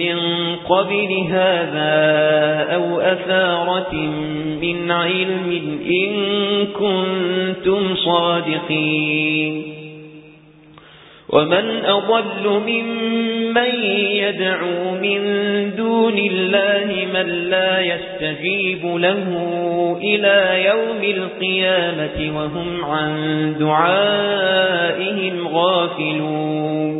من قبل هذا أو أثارة من علم إن كنتم صادقين. ومن أضل ممن يدعو من دون الله من لا يستجيب له إلى يوم القيامة وهم عن دعائهم غافلون.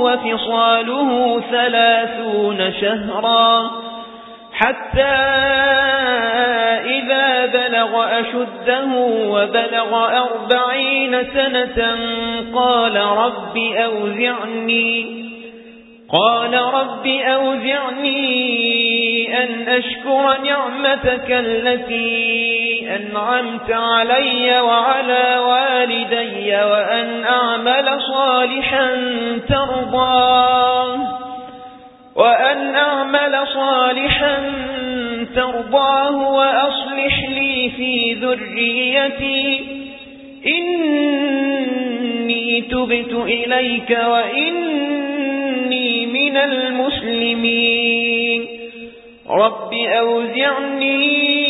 وفصاله ثلاثون شهرا. حتى إذا بلغ أشده وبلغ أربعين سنة قال رب أوزعني قال رب أوزعني أن أشكر نعمتك التي أنعمت علي وعلى والدي وأن أعمل صالحا ترضاه وأن أعمل صالحا ترضاه وأصلح لي في ذريتي. إني تبت إليك وإني من المسلمين. رب أوزعني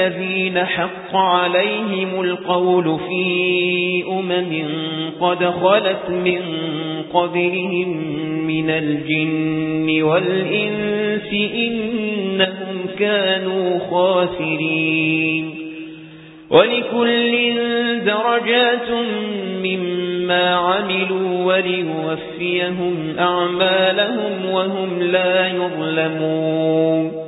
الذين حق عليهم القول في أمم قد خلت من قبلهم من الجن والإنس إنهم كانوا خاسرين. ولكل درجات مما عملوا وليوفيهم أعمالهم وهم لا يظلمون.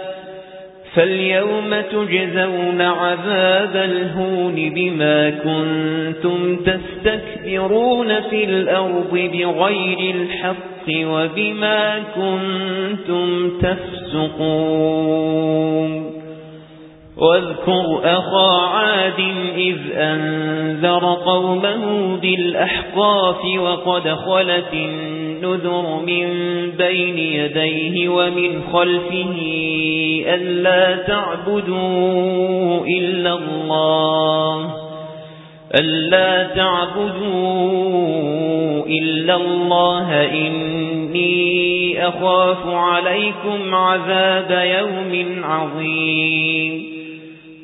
فاليوم تجزون عذاب الهون بما كنتم تستكبرون في الأرض بغير الحق وبما كنتم تفسقون. واذكر أخا عاد إذ أنذر قومه بالأحقاف وقد خلت النذر من بين يديه ومن خلفه ألا تعبدوا إلا الله ألا تعبدوا إلا الله إني أخاف عليكم عذاب يوم عظيم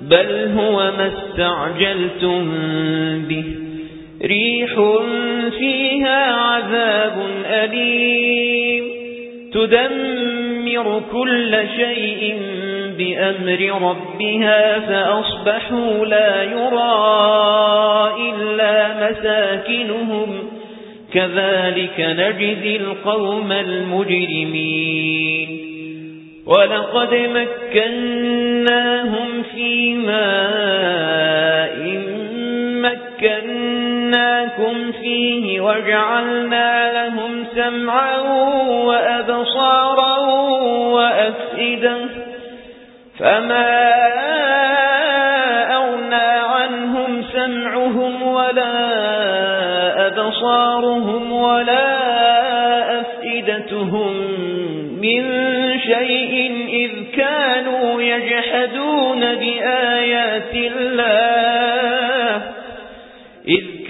بل هو ما استعجلتم به. ريح فيها عذاب أليم. تدمر كل شيء بأمر ربها فأصبحوا لا يرى إلا مساكنهم. كذلك نجزي القوم المجرمين. ولقد مكناهم في ماء مكناكم فيه وجعلنا لهم سمعا وأبصارا وأفئدة فما أغنى عنهم سمعهم ولا أبصارهم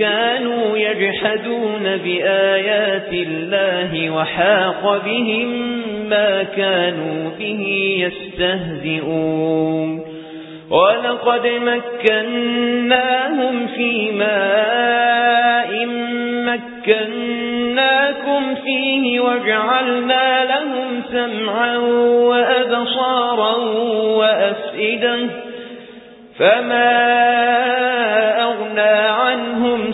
كانوا يجحدون بآيات الله وحاق بهم ما كانوا به يستهزئون. ولقد مكناهم في ماء مكناكم فيه وجعلنا لهم سمعا وأبصارا وأفئدا فما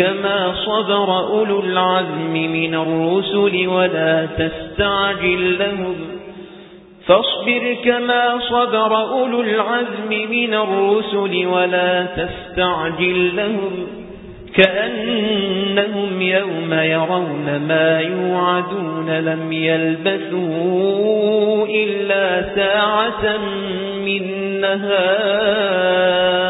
كما صبر أولو العزم من الرسل ولا تستعجل لهم فاصبر كما صبر أولو العزم من الرسل ولا تستعجل لهم كأنهم يوم يرون ما يوعدون لم يلبثوا إلا ساعة من نهار